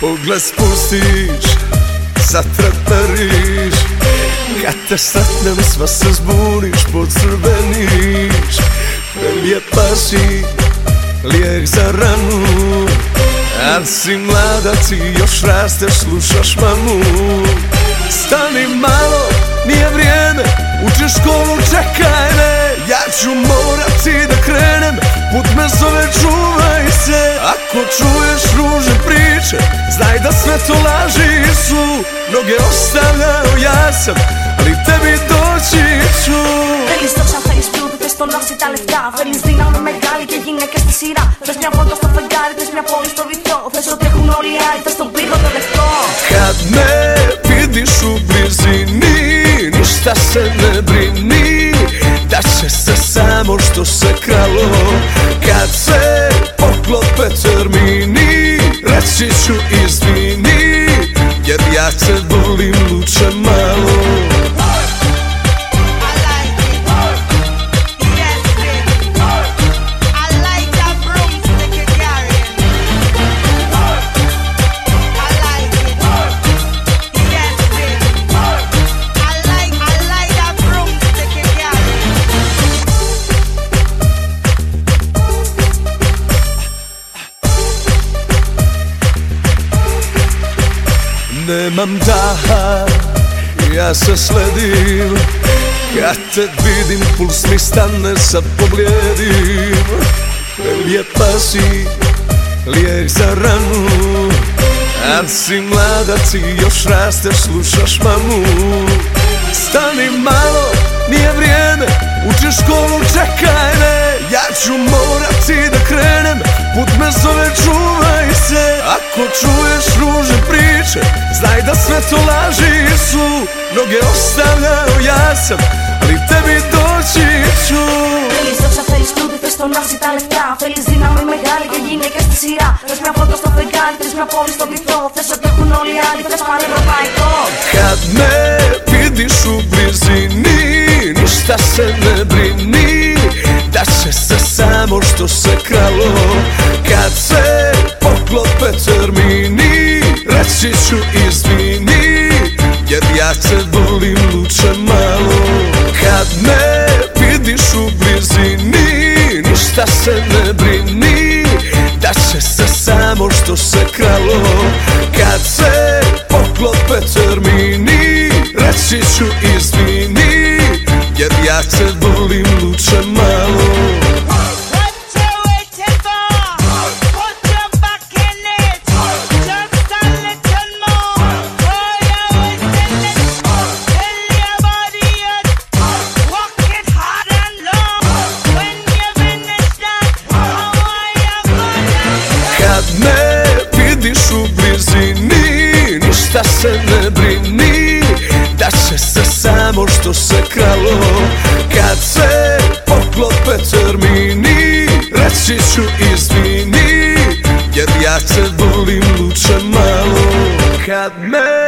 Pogled spustiš, zatrperiš Kad te sretnem sva se zbuniš, pocrveniš Prelijepa si, lijek za ranu. Al si mlada, ti još rasteš, slušaš mamu. Stani malo, nije vrijeme, uči školu, čekaj me. Ja ću morati da krenem, put me zove, čuvaj se. Ako čuješ ruže priče, znaj da sve to laži su Mnoge ostavljaju, ja sam, ali tebi doći ću. Θέλεις το σαν θέλεις πλούτο, θες το νόση τα λεφτά Θέλεις δύναμη μεγάλη και γυναίκες στη σειρά Θες μια βόλτα στο φεγγάρι, θες μια πόλη στο βυθό Θες ότι έχουν όλοι οι άλλοι, θες τον πύργο το λευκό Kad me vidiš u blizini Ništa Nemam daha, ja se sledim. Kad te vidim, puls mi stane, sad pobljedim Prelijepa si, lijek za ranu Al si mlada, ti još rasteš, slušaš mamu. Stani malo, nije vrijeme, uči školu, čekaj me. Ja ću morati da krenem, put me zove, čuvaj se. Ako znaj da sve to laži su Mnoge ostavljaju, ja sam, ali tebi doći ću. Θέλεις δόξα, θέλεις πλούτη, θες το νόση τα λεφτά Θέλεις δύναμη μεγάλη και γυναίκες στη σειρά Θες μια βόλτα στο φεγγάρι, θες μια πόλη στο βυθό Θες ότι έχουν όλοι οι άλλοι, θες πανευρωπαϊκό Kad me vidiš u blizini Ništa se ne brini Da će se samo što se kralo. Kad se poklope termini Reći ću izvini se ne brini Da će se samo što se kralo. Kad se poklope termini Kad me vidiš u blizini Ništa se ne brini. Da će se samo što se kralo Kad se poklope termini Reći ću izvini Jer ja te volim luče malo. Kad me